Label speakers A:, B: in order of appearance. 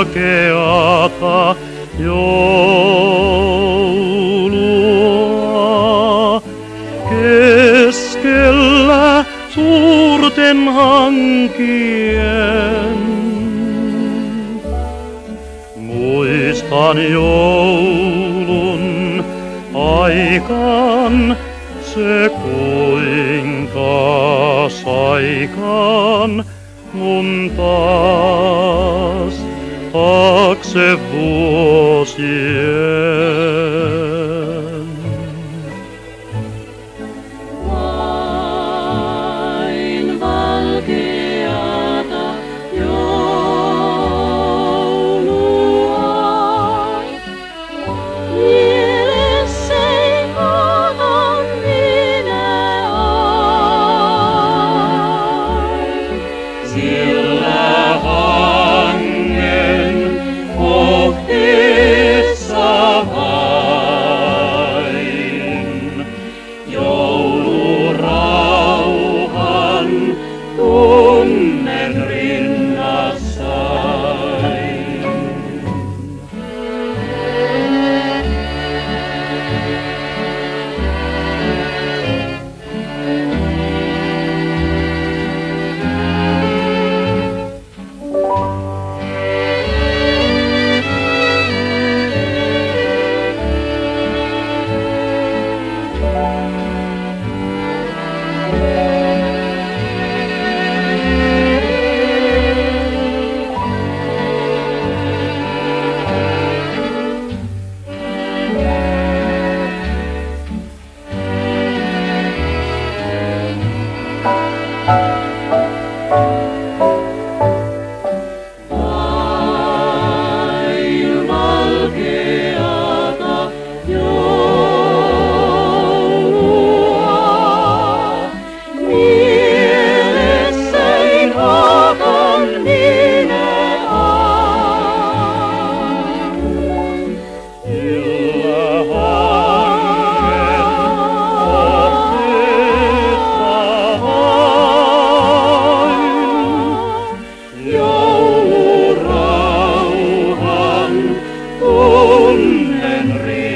A: upeata joulua. Keskellä suurten hankien. Muistan joulun aikaan, se kuinka saikaan mun taas ac se vos Sonnenregen.